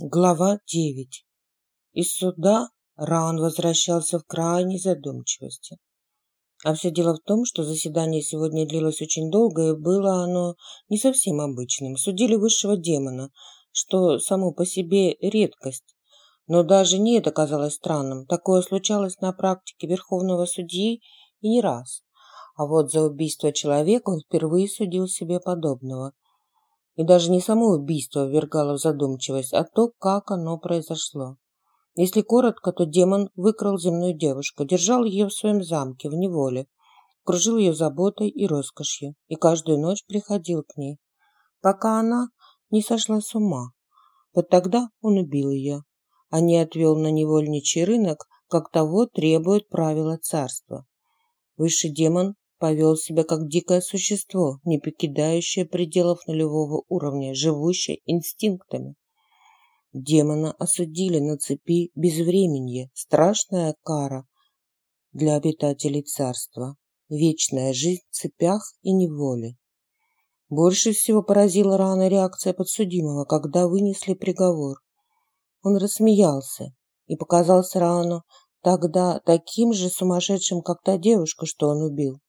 Глава 9. Из суда Ран возвращался в крайней задумчивости. А все дело в том, что заседание сегодня длилось очень долго, и было оно не совсем обычным. Судили высшего демона, что само по себе редкость. Но даже не это казалось странным. Такое случалось на практике верховного судьи и не раз. А вот за убийство человека он впервые судил себе подобного – и даже не само убийство ввергало в задумчивость, а то, как оно произошло. Если коротко, то демон выкрал земную девушку, держал ее в своем замке, в неволе, кружил ее заботой и роскошью, и каждую ночь приходил к ней, пока она не сошла с ума. Вот тогда он убил ее, а не отвел на невольничий рынок, как того требует правила царства. Высший демон повел себя как дикое существо, не покидающее пределов нулевого уровня, живущее инстинктами. Демона осудили на цепи безвременье, страшная кара для обитателей царства, вечная жизнь в цепях и неволе. Больше всего поразила рано реакция подсудимого, когда вынесли приговор. Он рассмеялся и показался Рану тогда таким же сумасшедшим, как та девушка, что он убил.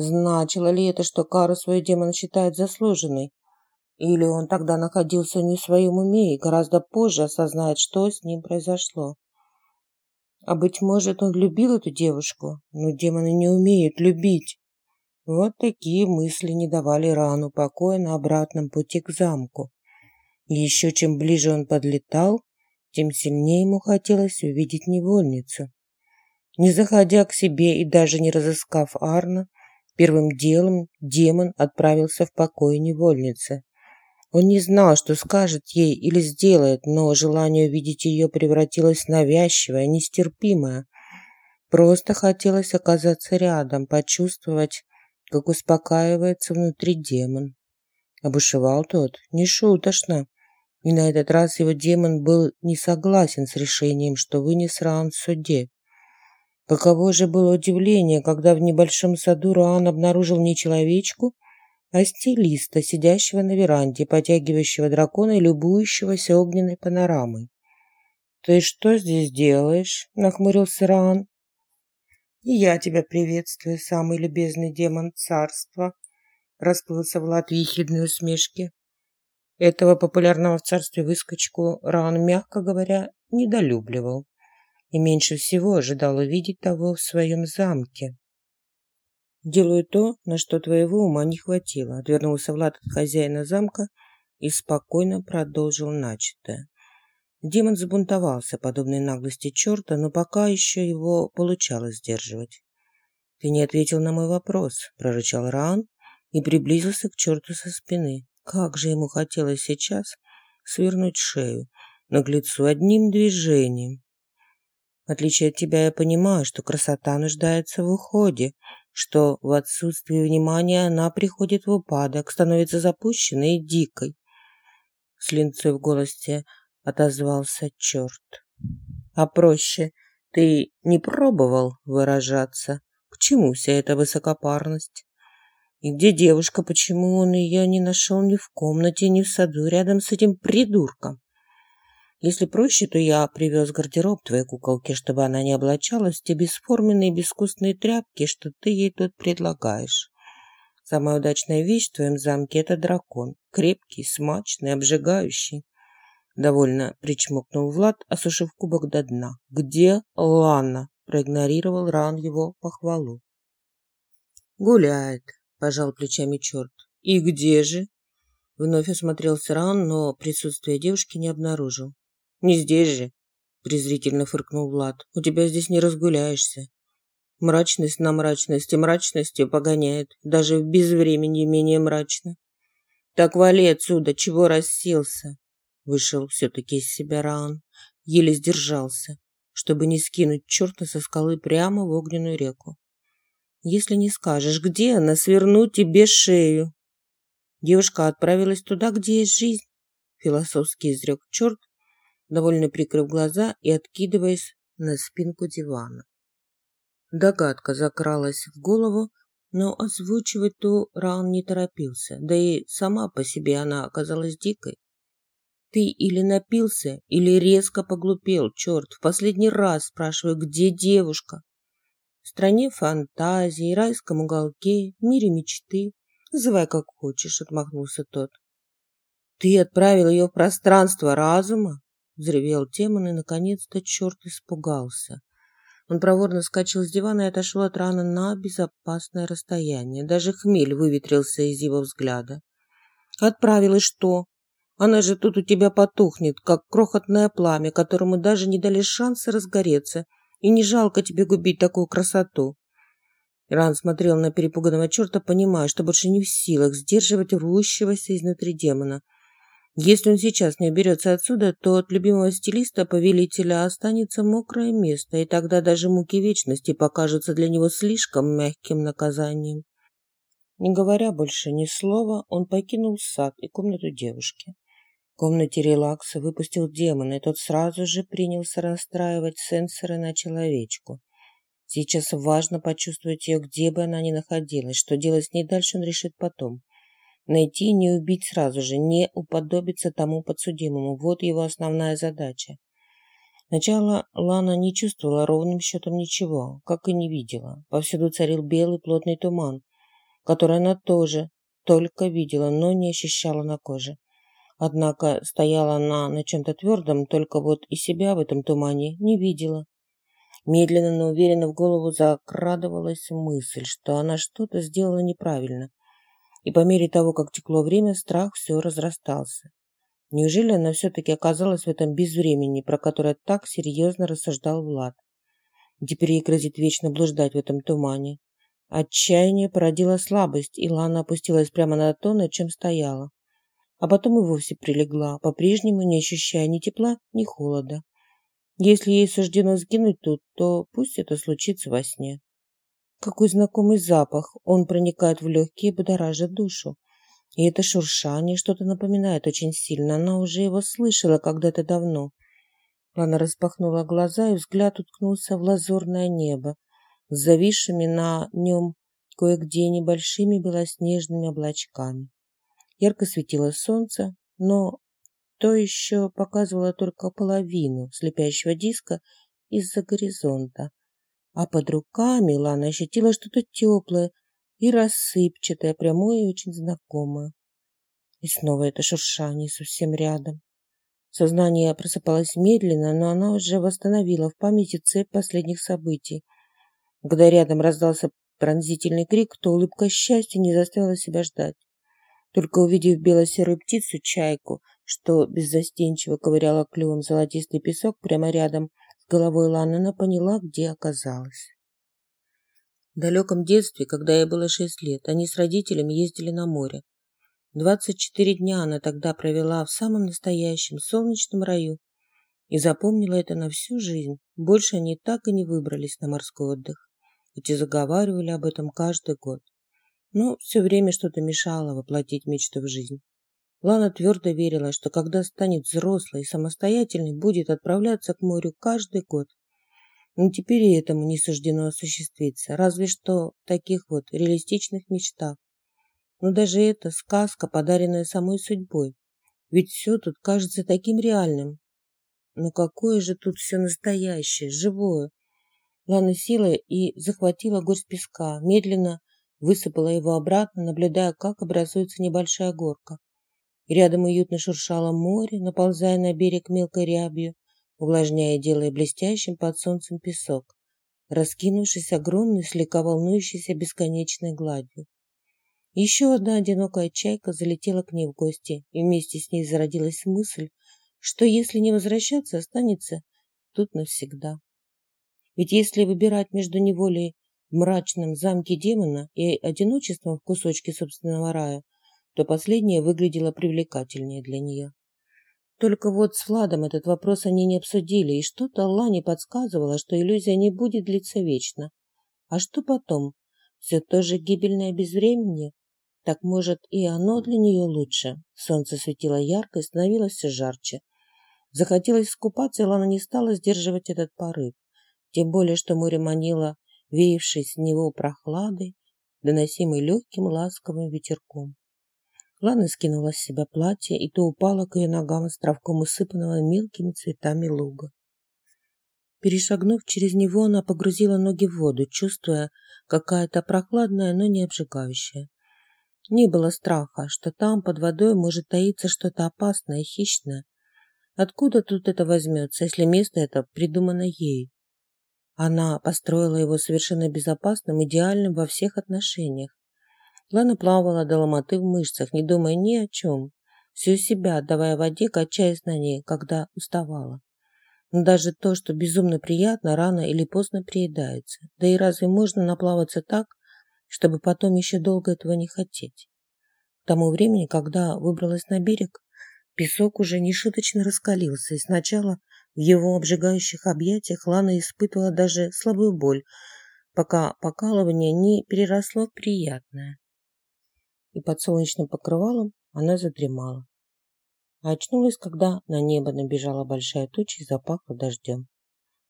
Значило ли это, что кару свой демон считает заслуженной? Или он тогда находился не в своем уме и гораздо позже осознает, что с ним произошло? А быть может, он любил эту девушку, но демоны не умеют любить. Вот такие мысли не давали рану покоя на обратном пути к замку. Еще чем ближе он подлетал, тем сильнее ему хотелось увидеть невольницу. Не заходя к себе и даже не разыскав Арна, Первым делом демон отправился в покой невольницы. Он не знал, что скажет ей или сделает, но желание увидеть ее превратилось в навязчивое, нестерпимое. Просто хотелось оказаться рядом, почувствовать, как успокаивается внутри демон. Обушевал тот, не шуточно. И на этот раз его демон был не согласен с решением, что вынес раунд в суде. Каково же было удивление, когда в небольшом саду Руан обнаружил не человечку, а стилиста, сидящего на веранде, потягивающего дракона и любующегося огненной панорамой. «Ты что здесь делаешь?» – нахмурился Раан. «И я тебя приветствую, самый любезный демон царства», – расплылся Влад в ехидной усмешке. Этого популярного в царстве выскочку Раан, мягко говоря, недолюбливал и меньше всего ожидал увидеть того в своем замке. «Делаю то, на что твоего ума не хватило», — отвернулся Влад от хозяина замка и спокойно продолжил начатое. Демон забунтовался подобной наглости черта, но пока еще его получалось сдерживать. «Ты не ответил на мой вопрос», — прорычал Раан и приблизился к черту со спины. Как же ему хотелось сейчас свернуть шею наглецу одним движением. В отличие от тебя, я понимаю, что красота нуждается в уходе, что в отсутствии внимания она приходит в упадок, становится запущенной и дикой. С линцой в голосе отозвался черт. А проще, ты не пробовал выражаться? К чему вся эта высокопарность? И где девушка, почему он ее не нашел ни в комнате, ни в саду рядом с этим придурком? Если проще, то я привез гардероб твоей куколки, чтобы она не облачалась в те бесформенные безвкусные тряпки, что ты ей тут предлагаешь. Самая удачная вещь в твоем замке – это дракон. Крепкий, смачный, обжигающий. Довольно причмокнул Влад, осушив кубок до дна. «Где Лана?» – проигнорировал Ран его похвалу. «Гуляет», – пожал плечами черт. «И где же?» Вновь осмотрелся Ран, но присутствие девушки не обнаружил. Не здесь же, презрительно фыркнул Влад. У тебя здесь не разгуляешься. Мрачность на мрачности мрачностью погоняет, даже в безвременье менее мрачно. Так вали отсюда, чего расселся? Вышел все-таки из себя Раан, еле сдержался, чтобы не скинуть черта со скалы прямо в огненную реку. Если не скажешь, где она, сверну тебе шею. Девушка отправилась туда, где есть жизнь, философски изрек черт довольно прикрыв глаза и откидываясь на спинку дивана. Догадка закралась в голову, но озвучивать ту Раун не торопился, да и сама по себе она оказалась дикой. Ты или напился, или резко поглупел, черт. В последний раз спрашиваю, где девушка? В стране фантазии, райском уголке, мире мечты. Называй как хочешь, отмахнулся тот. Ты отправил ее в пространство разума? Взревел Темон и, наконец-то, черт испугался. Он проворно скачал с дивана и отошел от раны на безопасное расстояние. Даже хмель выветрился из его взгляда. «Отправил и что? Она же тут у тебя потухнет, как крохотное пламя, которому даже не дали шанса разгореться. И не жалко тебе губить такую красоту». Ран смотрел на перепуганного черта, понимая, что больше не в силах сдерживать рвущегося изнутри демона – если он сейчас не уберется отсюда, то от любимого стилиста повелителя останется мокрое место, и тогда даже муки вечности покажутся для него слишком мягким наказанием. Не говоря больше ни слова, он покинул сад и комнату девушки. В комнате релакса выпустил демона, и тот сразу же принялся расстраивать сенсоры на человечку. Сейчас важно почувствовать ее, где бы она ни находилась. Что делать с ней дальше, он решит потом. Найти и не убить сразу же, не уподобиться тому подсудимому. Вот его основная задача. Сначала Лана не чувствовала ровным счетом ничего, как и не видела. Повсюду царил белый плотный туман, который она тоже только видела, но не ощущала на коже. Однако стояла она на чем-то твердом, только вот и себя в этом тумане не видела. Медленно, но уверенно в голову закрадывалась мысль, что она что-то сделала неправильно, и по мере того, как текло время, страх все разрастался. Неужели она все-таки оказалась в этом безвремени, про которое так серьезно рассуждал Влад? Теперь ей грозит вечно блуждать в этом тумане. Отчаяние породило слабость, и Лана опустилась прямо на то, на чем стояла. А потом и вовсе прилегла, по-прежнему не ощущая ни тепла, ни холода. Если ей суждено сгинуть тут, то пусть это случится во сне. Какой знакомый запах. Он проникает в легкие и будоражит душу. И это шуршание что-то напоминает очень сильно. Она уже его слышала когда-то давно. Лана распахнула глаза, и взгляд уткнулся в лазурное небо, с зависшими на нем кое-где небольшими белоснежными облачками. Ярко светило солнце, но то еще показывало только половину слепящего диска из-за горизонта, а под руками Лана ощутила что-то теплое и рассыпчатое, прямое и очень знакомое. И снова это шуршание совсем рядом. Сознание просыпалось медленно, но она уже восстановила в памяти цепь последних событий. Когда рядом раздался пронзительный крик, то улыбка счастья не заставила себя ждать. Только увидев бело-серую птицу-чайку, что беззастенчиво ковыряла клювом золотистый песок прямо рядом головой Ланы она поняла, где оказалась. В далеком детстве, когда ей было шесть лет, они с родителями ездили на море. Двадцать четыре дня она тогда провела в самом настоящем солнечном раю и запомнила это на всю жизнь. Больше они так и не выбрались на морской отдых, хоть и заговаривали об этом каждый год. Но все время что-то мешало воплотить мечту в жизнь. Лана твердо верила, что когда станет взрослой и самостоятельной, будет отправляться к морю каждый год. Но теперь и этому не суждено осуществиться, разве что в таких вот реалистичных мечтах. Но даже это сказка, подаренная самой судьбой. Ведь все тут кажется таким реальным. Но какое же тут все настоящее, живое. Лана села и захватила горсть песка, медленно высыпала его обратно, наблюдая, как образуется небольшая горка. Рядом уютно шуршало море, наползая на берег мелкой рябью, увлажняя и делая блестящим под солнцем песок, раскинувшись огромной, слегка волнующейся бесконечной гладью. Еще одна одинокая чайка залетела к ней в гости, и вместе с ней зародилась мысль, что если не возвращаться, останется тут навсегда. Ведь если выбирать между неволей в мрачном замке демона и одиночеством в кусочке собственного рая, то последнее выглядело привлекательнее для нее. Только вот с Владом этот вопрос они не обсудили, и что-то Лане подсказывало, что иллюзия не будет длиться вечно. А что потом? Все то же гибельное безвременье? Так, может, и оно для нее лучше? Солнце светило ярко и становилось все жарче. Захотелось искупаться, и Лана не стала сдерживать этот порыв. Тем более, что море манило, веявшей с него прохладой, доносимой легким ласковым ветерком. Лана скинула с себя платье, и то упала к ее ногам островком усыпанного мелкими цветами луга. Перешагнув через него, она погрузила ноги в воду, чувствуя какая-то прохладная, но не обжигающая. Не было страха, что там под водой может таиться что-то опасное и хищное. Откуда тут это возьмется, если место это придумано ей? Она построила его совершенно безопасным, идеальным во всех отношениях. Лана плавала до ломоты в мышцах, не думая ни о чем, всю себя отдавая воде, качаясь на ней, когда уставала. Но даже то, что безумно приятно, рано или поздно приедается. Да и разве можно наплаваться так, чтобы потом еще долго этого не хотеть? К тому времени, когда выбралась на берег, песок уже нешуточно раскалился, и сначала в его обжигающих объятиях Лана испытывала даже слабую боль, пока покалывание не переросло в приятное и под солнечным покрывалом она задремала. А очнулась, когда на небо набежала большая туча и запахло дождем.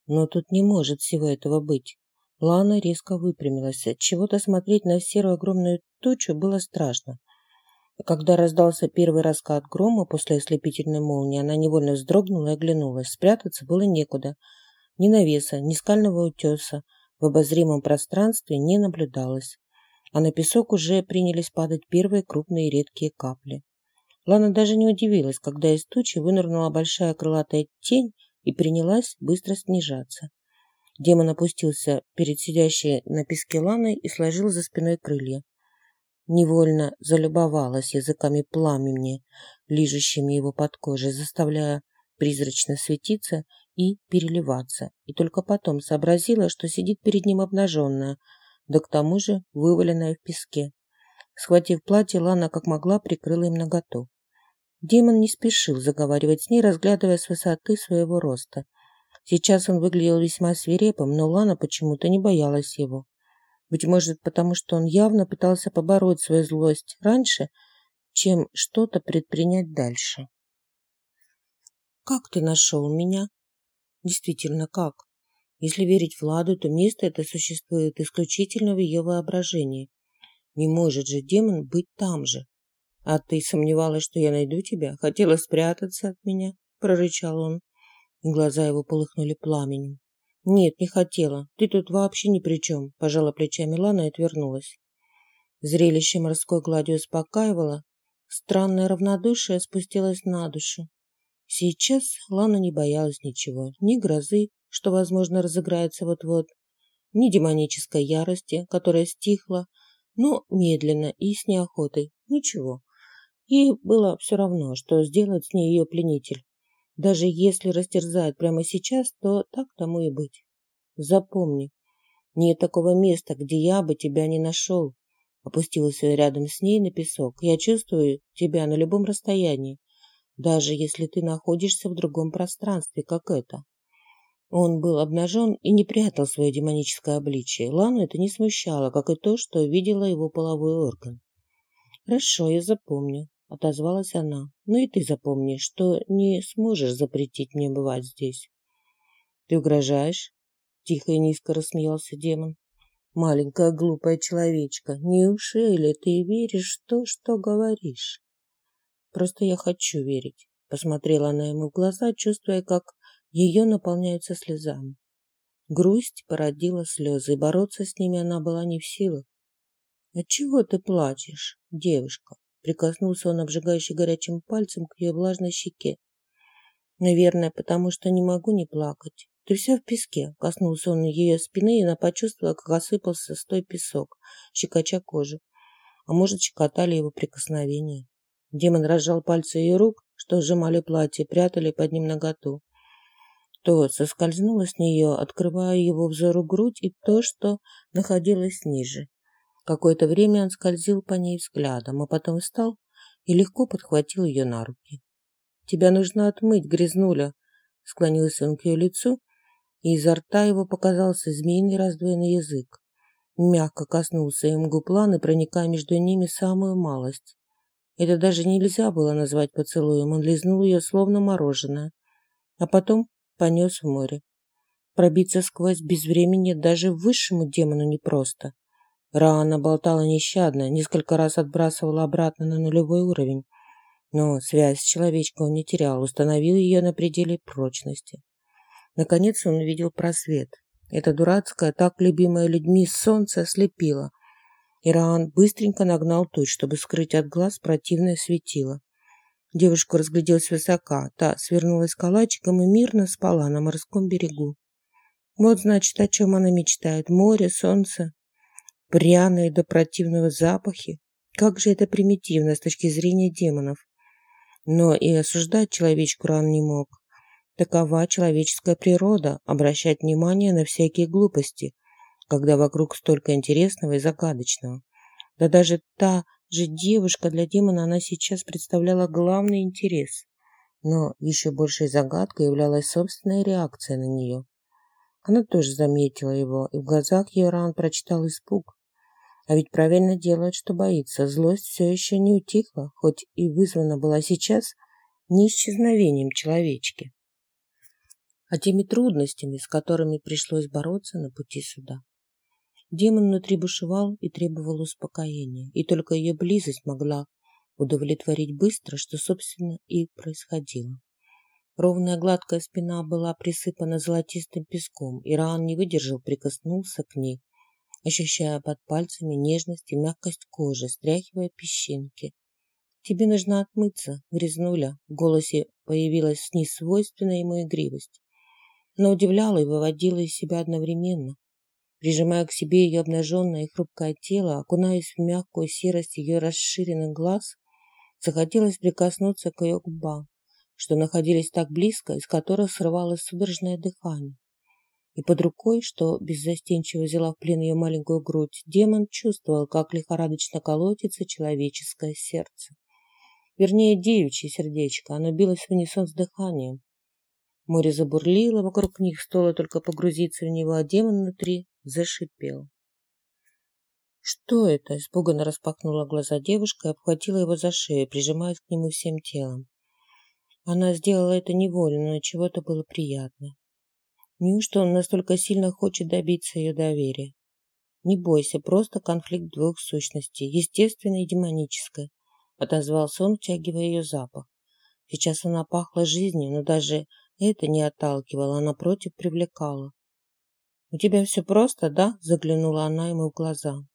Но тут не может всего этого быть. Лана резко выпрямилась. От чего-то смотреть на серую огромную тучу было страшно. Когда раздался первый раскат грома после ослепительной молнии, она невольно вздрогнула и оглянулась. Спрятаться было некуда. Ни навеса, ни скального утеса в обозримом пространстве не наблюдалось а на песок уже принялись падать первые крупные редкие капли. Лана даже не удивилась, когда из тучи вынырнула большая крылатая тень и принялась быстро снижаться. Демон опустился перед сидящей на песке Ланой и сложил за спиной крылья. Невольно залюбовалась языками пламени, лижущими его под кожей, заставляя призрачно светиться и переливаться, и только потом сообразила, что сидит перед ним обнаженная, да к тому же вываленная в песке. Схватив платье, Лана как могла прикрыла им наготу. Демон не спешил заговаривать с ней, разглядывая с высоты своего роста. Сейчас он выглядел весьма свирепым, но Лана почему-то не боялась его. Быть может, потому что он явно пытался побороть свою злость раньше, чем что-то предпринять дальше. «Как ты нашел меня?» «Действительно, как?» Если верить Владу, то место это существует исключительно в ее воображении. Не может же демон быть там же. А ты сомневалась, что я найду тебя? Хотела спрятаться от меня? Прорычал он. Глаза его полыхнули пламенем. Нет, не хотела. Ты тут вообще ни при чем. Пожала плечами Лана и отвернулась. Зрелище морской глади успокаивало. Странное равнодушие спустилось на душу. Сейчас Лана не боялась ничего. Ни грозы, что, возможно, разыграется вот-вот, ни демонической ярости, которая стихла, но медленно и с неохотой. Ничего. Ей было все равно, что сделает с ней ее пленитель. Даже если растерзает прямо сейчас, то так тому и быть. Запомни, нет такого места, где я бы тебя не нашел. Опустилась рядом с ней на песок. Я чувствую тебя на любом расстоянии, даже если ты находишься в другом пространстве, как это. Он был обнажен и не прятал свое демоническое обличие. Лану это не смущало, как и то, что видела его половой орган. «Хорошо, я запомню», — отозвалась она. «Ну и ты запомни, что не сможешь запретить мне бывать здесь». «Ты угрожаешь?» — тихо и низко рассмеялся демон. «Маленькая глупая человечка, неужели ты веришь в то, что говоришь?» «Просто я хочу верить», — посмотрела она ему в глаза, чувствуя, как ее наполняются слезами. Грусть породила слезы, и бороться с ними она была не в силах. «Отчего ты плачешь, девушка?» Прикоснулся он обжигающий горячим пальцем к ее влажной щеке. «Наверное, потому что не могу не плакать. Ты вся в песке». Коснулся он ее спины, и она почувствовала, как осыпался стой песок, щекоча кожу. А может, щекотали его прикосновения. Демон разжал пальцы ее рук, что сжимали платье, прятали под ним наготу то соскользнула с нее, открывая его взору грудь и то, что находилось ниже. Какое-то время он скользил по ней взглядом, а потом встал и легко подхватил ее на руки. «Тебя нужно отмыть, грязнуля!» Склонился он к ее лицу, и изо рта его показался змеиный раздвоенный язык. Мягко коснулся им губ Ланы, проникая между ними самую малость. Это даже нельзя было назвать поцелуем, он лизнул ее словно мороженое. А потом понес в море. Пробиться сквозь безвременье даже высшему демону непросто. Раана болтала нещадно, несколько раз отбрасывала обратно на нулевой уровень. Но связь с человечкой он не терял, установил ее на пределе прочности. Наконец он увидел просвет. Это дурацкое, так любимое людьми солнце ослепило. Ираан быстренько нагнал тучь, чтобы скрыть от глаз противное светило. Девушку разглядел свысока. Та свернулась калачиком и мирно спала на морском берегу. Вот, значит, о чем она мечтает. Море, солнце, пряные до противного запахи. Как же это примитивно с точки зрения демонов. Но и осуждать человечку ран не мог. Такова человеческая природа – обращать внимание на всякие глупости, когда вокруг столько интересного и загадочного. Да даже та же девушка для демона она сейчас представляла главный интерес. Но еще большей загадкой являлась собственная реакция на нее. Она тоже заметила его, и в глазах ее ран прочитал испуг. А ведь правильно делает, что боится. Злость все еще не утихла, хоть и вызвана была сейчас не исчезновением человечки, а теми трудностями, с которыми пришлось бороться на пути сюда. Демон внутри бушевал и требовал успокоения, и только ее близость могла удовлетворить быстро, что, собственно, и происходило. Ровная гладкая спина была присыпана золотистым песком, и Раан не выдержал, прикоснулся к ней ощущая под пальцами нежность и мягкость кожи, стряхивая песчинки. «Тебе нужно отмыться, грязнуля», в голосе появилась несвойственная ему игривость, но удивляла и выводила из себя одновременно. Прижимая к себе ее обнаженное и хрупкое тело, окунаясь в мягкую серость ее расширенных глаз, захотелось прикоснуться к ее губам, что находились так близко, из которых срывалось судорожное дыхание и под рукой, что беззастенчиво взяла в плен ее маленькую грудь, демон чувствовал, как лихорадочно колотится человеческое сердце. Вернее, девичье сердечко, оно билось в унисон с дыханием. Море забурлило, вокруг них стоило только погрузиться в него, а демон внутри зашипел. «Что это?» – испуганно распахнула глаза девушка и обхватила его за шею, прижимаясь к нему всем телом. Она сделала это невольно, но чего-то было приятно. Неужто он настолько сильно хочет добиться ее доверия? Не бойся, просто конфликт двух сущностей, естественной и демонической, отозвался он, втягивая ее запах. Сейчас она пахла жизнью, но даже это не отталкивало, а напротив привлекало. «У тебя все просто, да?» – заглянула она ему в глаза.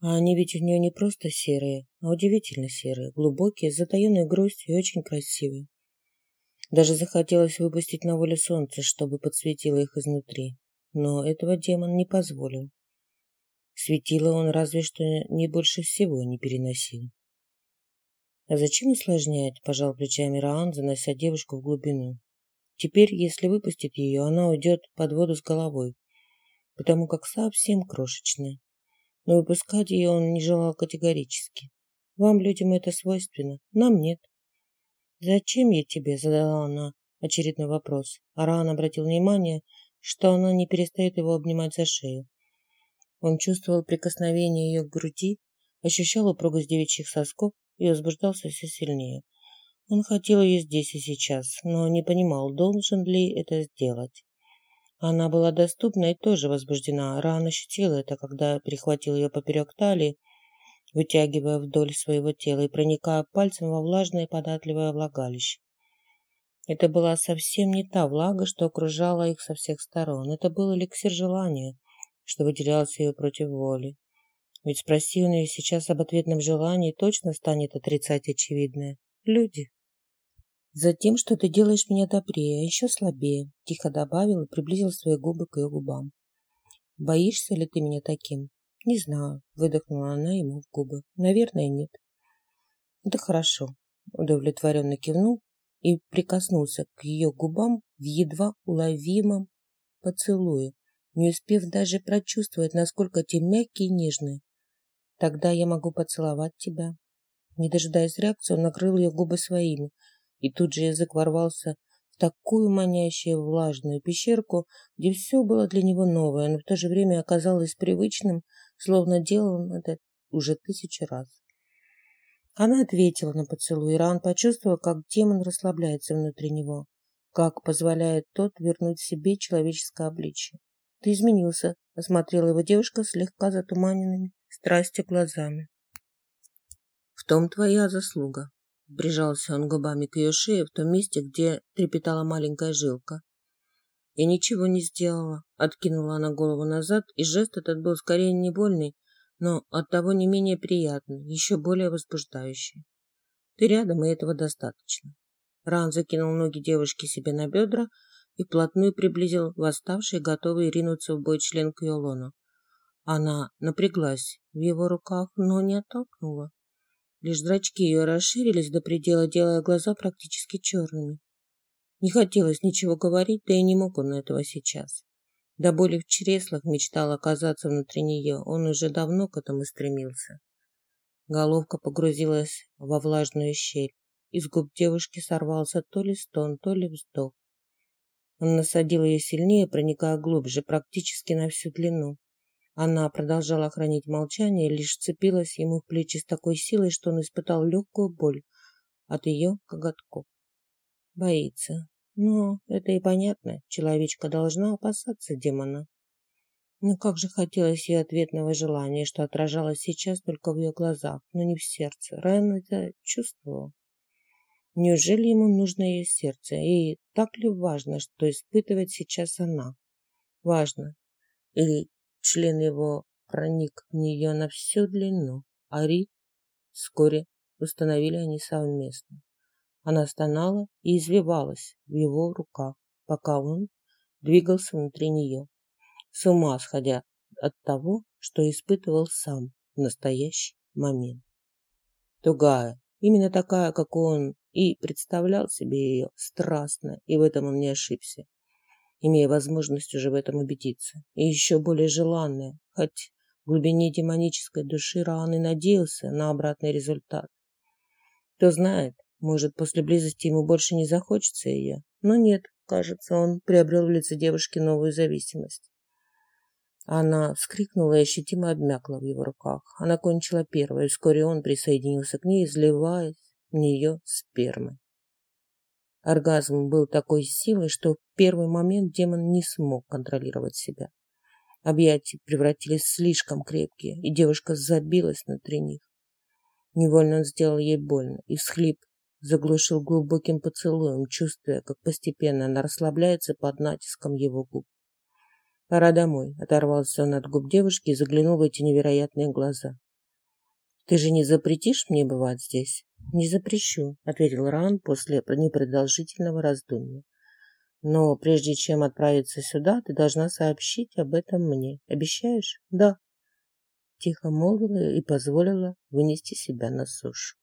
А они ведь у нее не просто серые, а удивительно серые, глубокие, с затаенной грустью и очень красивые. Даже захотелось выпустить на волю солнце, чтобы подсветило их изнутри. Но этого демон не позволил. Светило он разве что не больше всего не переносил. «А зачем усложнять?» – пожал плечами Раан, занося девушку в глубину. «Теперь, если выпустит ее, она уйдет под воду с головой, потому как совсем крошечная. Но выпускать ее он не желал категорически. Вам, людям, это свойственно, нам нет. «Зачем я тебе?» – задала она очередной вопрос. Аран обратил внимание, что она не перестает его обнимать за шею. Он чувствовал прикосновение ее к груди, ощущал упругость девичьих сосков и возбуждался все сильнее. Он хотел ее здесь и сейчас, но не понимал, должен ли это сделать. Она была доступна и тоже возбуждена. Ран ощутил это, когда перехватил ее поперек талии вытягивая вдоль своего тела и проникая пальцем во влажное и податливое влагалище. Это была совсем не та влага, что окружала их со всех сторон. Это был эликсир желания, что выделялось ее против воли. Ведь спроси он ее сейчас об ответном желании, точно станет отрицать очевидное. Люди. Затем, что ты делаешь меня добрее, а еще слабее, тихо добавил и приблизил свои губы к ее губам. Боишься ли ты меня таким? «Не знаю», – выдохнула она ему в губы. «Наверное, нет». «Это хорошо», – удовлетворенно кивнул и прикоснулся к ее губам в едва уловимом поцелуе, не успев даже прочувствовать, насколько те мягкие и нежные. «Тогда я могу поцеловать тебя». Не дожидаясь реакции, он накрыл ее губы своими, и тут же язык ворвался в такую манящую влажную пещерку, где все было для него новое, но в то же время оказалось привычным, словно делал он это уже тысячи раз. Она ответила на поцелуй, и Ран почувствовал, как демон расслабляется внутри него, как позволяет тот вернуть себе человеческое обличье. ты изменился», – осмотрела его девушка слегка затуманенными страстью глазами. «В том твоя заслуга», – прижался он губами к ее шее в том месте, где трепетала маленькая жилка. «Я ничего не сделала», – откинула она голову назад, и жест этот был скорее не больный, но оттого не менее приятный, еще более возбуждающий. «Ты рядом, и этого достаточно». Ран закинул ноги девушки себе на бедра и вплотную приблизил восставший, готовый ринуться в бой член к Йолону. Она напряглась в его руках, но не оттолкнула. Лишь зрачки ее расширились до предела, делая глаза практически черными. Не хотелось ничего говорить, да и не мог он этого сейчас. До боли в чреслах мечтал оказаться внутри нее, он уже давно к этому стремился. Головка погрузилась во влажную щель. Из губ девушки сорвался то ли стон, то ли вздох. Он насадил ее сильнее, проникая глубже, практически на всю длину. Она продолжала хранить молчание, лишь вцепилась ему в плечи с такой силой, что он испытал легкую боль от ее коготков. Боится. Но это и понятно, человечка должна опасаться демона. Но как же хотелось ее ответного желания, что отражалось сейчас только в ее глазах, но не в сердце. Райан это чувствовал. Неужели ему нужно ее сердце? И так ли важно, что испытывает сейчас она? Важно. И член его проник в нее на всю длину, а Рит вскоре установили они совместно. Она стонала и извивалась в его руках, пока он двигался внутри нее, с ума сходя от того, что испытывал сам в настоящий момент. Тугая, именно такая, как он и представлял себе ее страстно, и в этом он не ошибся, имея возможность уже в этом убедиться, и еще более желанная, хоть в глубине демонической души Раан и надеялся на обратный результат. Кто знает, может, после близости ему больше не захочется ее, но нет, кажется, он приобрел в лице девушки новую зависимость. Она вскрикнула и ощутимо обмякла в его руках. Она кончила первой, и вскоре он присоединился к ней, изливаясь в нее спермы. Оргазм был такой силой, что в первый момент демон не смог контролировать себя. Объятия превратились в слишком крепкие, и девушка забилась внутри них. Невольно он сделал ей больно, и всхлип заглушил глубоким поцелуем, чувствуя, как постепенно она расслабляется под натиском его губ. «Пора домой», — оторвался он от губ девушки и заглянул в эти невероятные глаза. «Ты же не запретишь мне бывать здесь?» «Не запрещу», — ответил Ран после непродолжительного раздумья. «Но прежде чем отправиться сюда, ты должна сообщить об этом мне. Обещаешь?» «Да», — тихо молвила и позволила вынести себя на сушу.